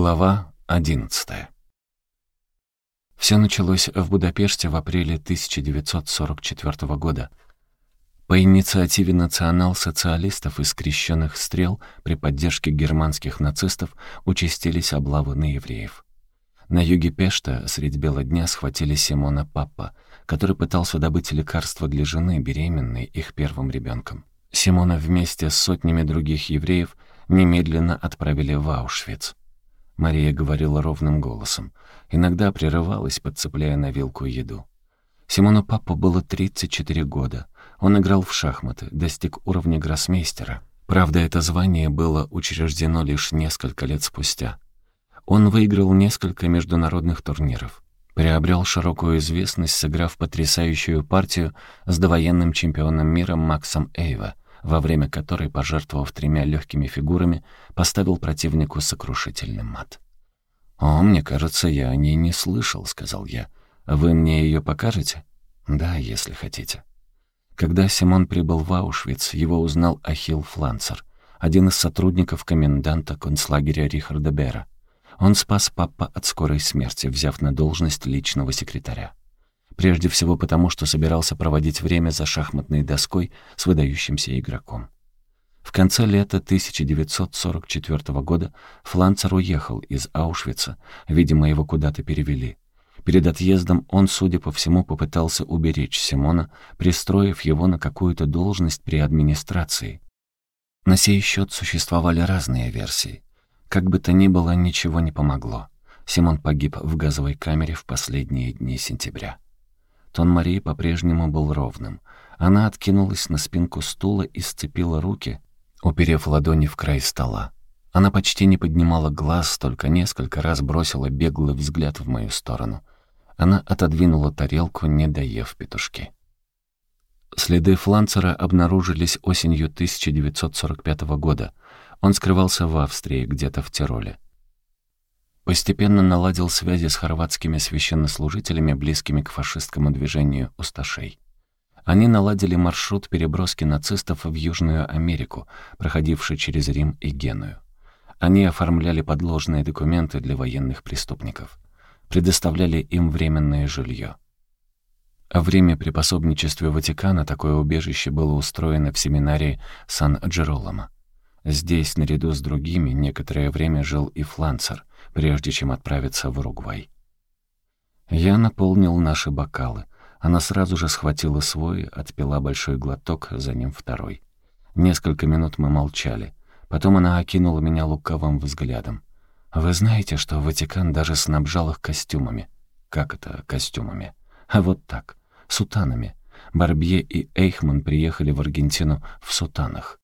Глава 11. Все началось в Будапеште в апреле 1944 года. По инициативе национал-социалистов из скрещенных стрел при поддержке германских нацистов участились облавы на евреев. На юге Пешта средь бела дня схватили Симона Паппа, который пытался добыть лекарство для жены, беременной их первым ребенком. Симона вместе с сотнями других евреев немедленно отправили в Аушвиц. Мария говорила ровным голосом. Иногда прерывалась, подцепляя на вилку еду. Симону Папу было 34 года. Он играл в шахматы, достиг уровня гроссмейстера. Правда, это звание было учреждено лишь несколько лет спустя. Он выиграл несколько международных турниров. Приобрел широкую известность, сыграв потрясающую партию с довоенным чемпионом мира Максом Эйва, во время которой, пожертвовав тремя легкими фигурами, поставил противнику сокрушительный мат. «О, мне кажется, я о ней не слышал», — сказал я. «Вы мне ее покажете?» «Да, если хотите». Когда Симон прибыл в Аушвиц, его узнал Ахилл Фланцер, один из сотрудников коменданта концлагеря Рихарда Бера. Он спас папа от скорой смерти, взяв на должность личного секретаря. Прежде всего потому, что собирался проводить время за шахматной доской с выдающимся игроком. В конце лета 1944 года Фланцер уехал из Аушвица, видимо, его куда-то перевели. Перед отъездом он, судя по всему, попытался уберечь Симона, пристроив его на какую-то должность при администрации. На сей счет существовали разные версии. Как бы то ни было, ничего не помогло. Симон погиб в газовой камере в последние дни сентября. Тон Марии по-прежнему был ровным. Она откинулась на спинку стула и сцепила руки, уперев ладони в край стола. Она почти не поднимала глаз, только несколько раз бросила беглый взгляд в мою сторону. Она отодвинула тарелку, не доев петушки. Следы Фланцера обнаружились осенью 1945 года. Он скрывался в Австрии, где-то в Тироле. Постепенно наладил связи с хорватскими священнослужителями, близкими к фашистскому движению усташей. Они наладили маршрут переброски нацистов в Южную Америку, проходивший через Рим и Геную. Они оформляли подложные документы для военных преступников, предоставляли им временное жилье. А в Риме при пособничестве Ватикана такое убежище было устроено в семинарии Сан-Джероломо. Здесь, наряду с другими, некоторое время жил и Фланцер, прежде чем отправиться в Уругвай. Я наполнил наши бокалы. Она сразу же схватила свой, отпила большой глоток, за ним второй. Несколько минут мы молчали. Потом она окинула меня лукавым взглядом. «Вы знаете, что Ватикан даже снабжал их костюмами?» «Как это костюмами?» «А вот так, сутанами. Барбье и Эйхман приехали в Аргентину в сутанах».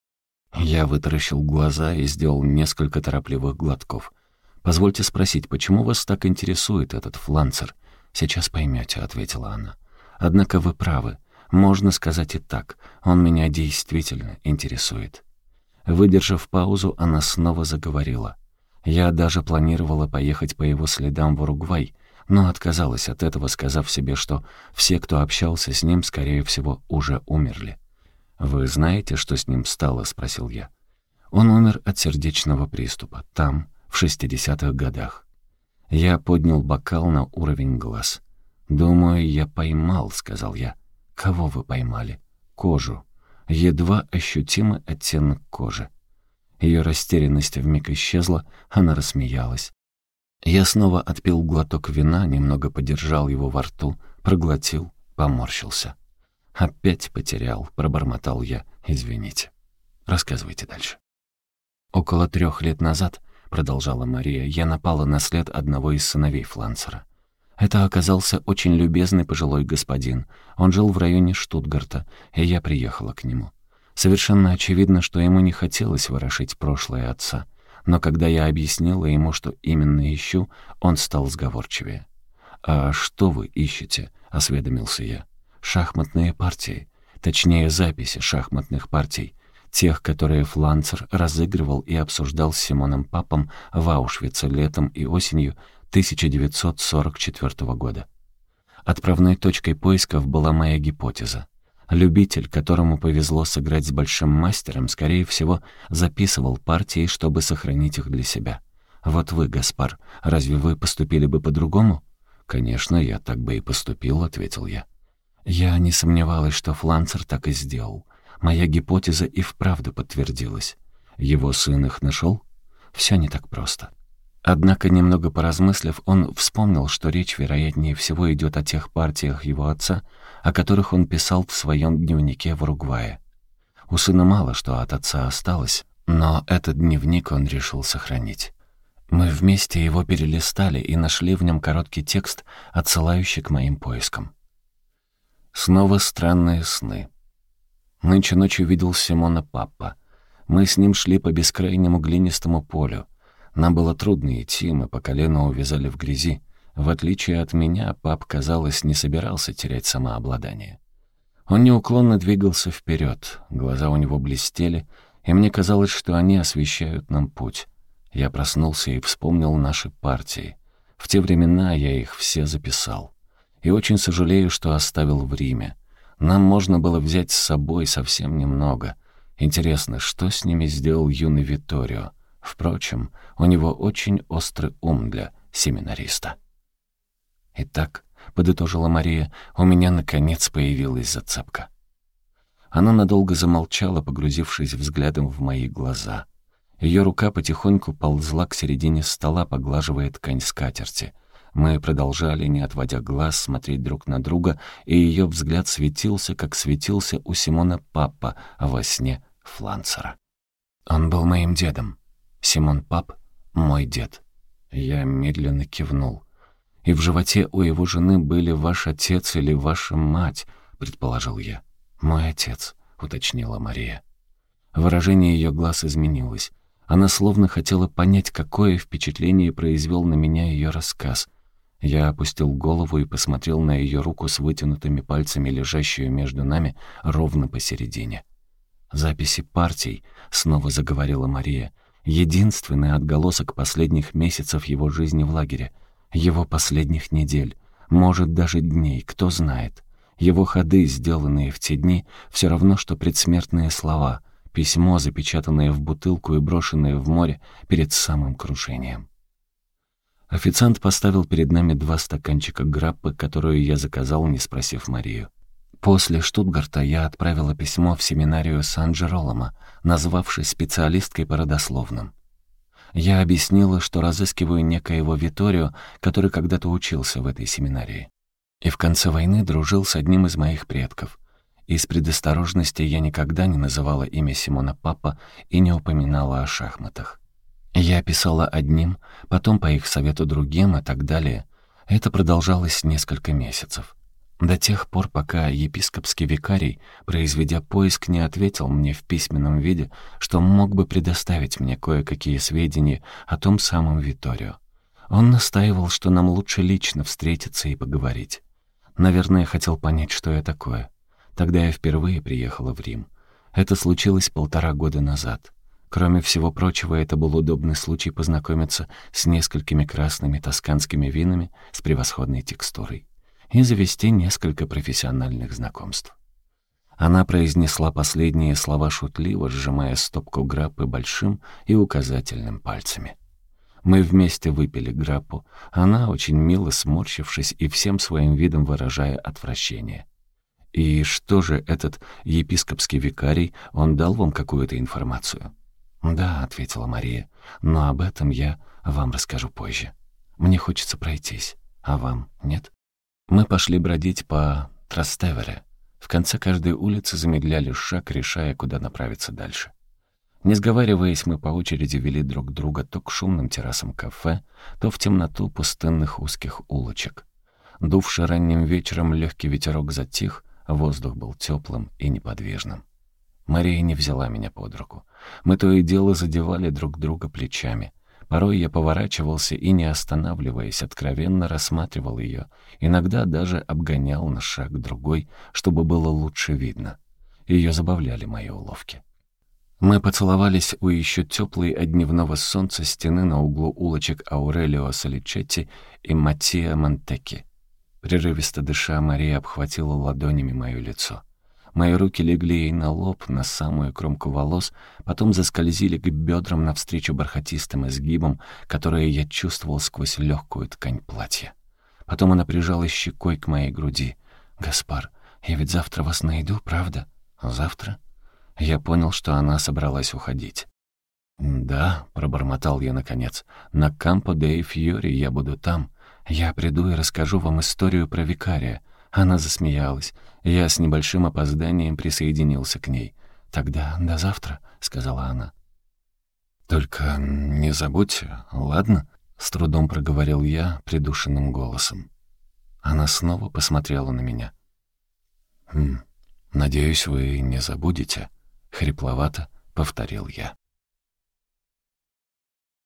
Я вытаращил глаза и сделал несколько торопливых глотков. «Позвольте спросить, почему вас так интересует этот фланцер?» «Сейчас поймете», — ответила она. «Однако вы правы. Можно сказать и так. Он меня действительно интересует». Выдержав паузу, она снова заговорила. Я даже планировала поехать по его следам в Уругвай, но отказалась от этого, сказав себе, что все, кто общался с ним, скорее всего, уже умерли. «Вы знаете, что с ним стало?» — спросил я. Он умер от сердечного приступа, там, в 60-х годах. Я поднял бокал на уровень глаз. «Думаю, я поймал», — сказал я. «Кого вы поймали?» «Кожу. Едва ощутимый оттенок кожи». Ее растерянность вмиг исчезла, она рассмеялась. Я снова отпил глоток вина, немного подержал его во рту, проглотил, поморщился. «Опять потерял», — пробормотал я. «Извините. Рассказывайте дальше». Около трех лет назад продолжала Мария, я напала на след одного из сыновей Фланцера. Это оказался очень любезный пожилой господин. Он жил в районе Штутгарта, и я приехала к нему. Совершенно очевидно, что ему не хотелось ворошить прошлое отца. Но когда я объяснила ему, что именно ищу, он стал сговорчивее. «А что вы ищете?» — осведомился я. «Шахматные партии. Точнее, записи шахматных партий тех, которые Фланцер разыгрывал и обсуждал с Симоном Папом в Аушвице летом и осенью 1944 года. Отправной точкой поисков была моя гипотеза. Любитель, которому повезло сыграть с большим мастером, скорее всего, записывал партии, чтобы сохранить их для себя. Вот вы, Гаспар, разве вы поступили бы по-другому?» «Конечно, я так бы и поступил», — ответил я. Я не сомневалась, что Фланцер так и сделал. Моя гипотеза и вправду подтвердилась. Его сын их нашел? Все не так просто. Однако, немного поразмыслив, он вспомнил, что речь, вероятнее всего, идет о тех партиях его отца, о которых он писал в своем дневнике в Уругвае. У сына мало что от отца осталось, но этот дневник он решил сохранить. Мы вместе его перелистали и нашли в нем короткий текст, отсылающий к моим поискам. Снова странные сны. Нынче ночью видел Симона папа. Мы с ним шли по бескрайнему глинистому полю. Нам было трудно идти, мы по колено увязали в грязи. В отличие от меня, пап, казалось, не собирался терять самообладание. Он неуклонно двигался вперед, глаза у него блестели, и мне казалось, что они освещают нам путь. Я проснулся и вспомнил наши партии. В те времена я их все записал. И очень сожалею, что оставил в Риме. Нам можно было взять с собой совсем немного. Интересно, что с ними сделал юный Виторио? Впрочем, у него очень острый ум для семинариста. «Итак», — подытожила Мария, — «у меня, наконец, появилась зацепка». Она надолго замолчала, погрузившись взглядом в мои глаза — ее рука потихоньку ползла к середине стола, поглаживая ткань скатерти. Мы продолжали, не отводя глаз, смотреть друг на друга, и ее взгляд светился, как светился у Симона папа во сне Фланцера. Он был моим дедом. Симон пап — мой дед. Я медленно кивнул. И в животе у его жены были ваш отец или ваша мать, предположил я. Мой отец, уточнила Мария. Выражение ее глаз изменилось. Она словно хотела понять, какое впечатление произвел на меня ее рассказ. Я опустил голову и посмотрел на ее руку с вытянутыми пальцами, лежащую между нами ровно посередине. «Записи партий», — снова заговорила Мария, — «единственный отголосок последних месяцев его жизни в лагере, его последних недель, может, даже дней, кто знает. Его ходы, сделанные в те дни, все равно, что предсмертные слова — письмо, запечатанное в бутылку и брошенное в море перед самым крушением. Официант поставил перед нами два стаканчика граппы, которую я заказал, не спросив Марию. После Штутгарта я отправила письмо в семинарию Сан-Джеролома, назвавшись специалисткой по родословным. Я объяснила, что разыскиваю некоего Виторио, который когда-то учился в этой семинарии. И в конце войны дружил с одним из моих предков. Из предосторожности я никогда не называла имя Симона Папа и не упоминала о шахматах. Я писала одним, потом по их совету другим и так далее. Это продолжалось несколько месяцев. До тех пор, пока епископский викарий, произведя поиск, не ответил мне в письменном виде, что мог бы предоставить мне кое-какие сведения о том самом Виторио. Он настаивал, что нам лучше лично встретиться и поговорить. Наверное, хотел понять, что я такое. Тогда я впервые приехала в Рим. Это случилось полтора года назад. Кроме всего прочего, это был удобный случай познакомиться с несколькими красными тосканскими винами с превосходной текстурой и завести несколько профессиональных знакомств. Она произнесла последние слова шутливо, сжимая стопку граппы большим и указательным пальцами. Мы вместе выпили граппу, она, очень мило сморщившись и всем своим видом выражая отвращение. «И что же этот епископский викарий, он дал вам какую-то информацию?» «Да», — ответила Мария, — «но об этом я вам расскажу позже. Мне хочется пройтись, а вам нет?» Мы пошли бродить по Трастевере. В конце каждой улицы замедляли шаг, решая, куда направиться дальше. Не сговариваясь, мы по очереди вели друг друга то к шумным террасам кафе, то в темноту пустынных узких улочек. Дувший ранним вечером легкий ветерок затих, Воздух был теплым и неподвижным. Мария не взяла меня под руку. Мы то и дело задевали друг друга плечами. Порой я поворачивался и, не останавливаясь, откровенно рассматривал ее, иногда даже обгонял на шаг другой, чтобы было лучше видно. Ее забавляли мои уловки. Мы поцеловались у еще теплой от дневного солнца стены на углу улочек Аурелио Соличетти и Матия Монтеки. Прерывисто дыша, Мария обхватила ладонями мое лицо. Мои руки легли ей на лоб, на самую кромку волос, потом заскользили к бедрам навстречу бархатистым изгибам, которые я чувствовал сквозь легкую ткань платья. Потом она прижалась щекой к моей груди. «Гаспар, я ведь завтра вас найду, правда? Завтра?» Я понял, что она собралась уходить. «Да», — пробормотал я наконец, — «на Кампо де Фьори я буду там. Я приду и расскажу вам историю про викария». Она засмеялась. Я с небольшим опозданием присоединился к ней. «Тогда до завтра», — сказала она. «Только не забудьте, ладно?» — с трудом проговорил я придушенным голосом. Она снова посмотрела на меня. «Хм, «Надеюсь, вы не забудете», — хрипловато повторил я.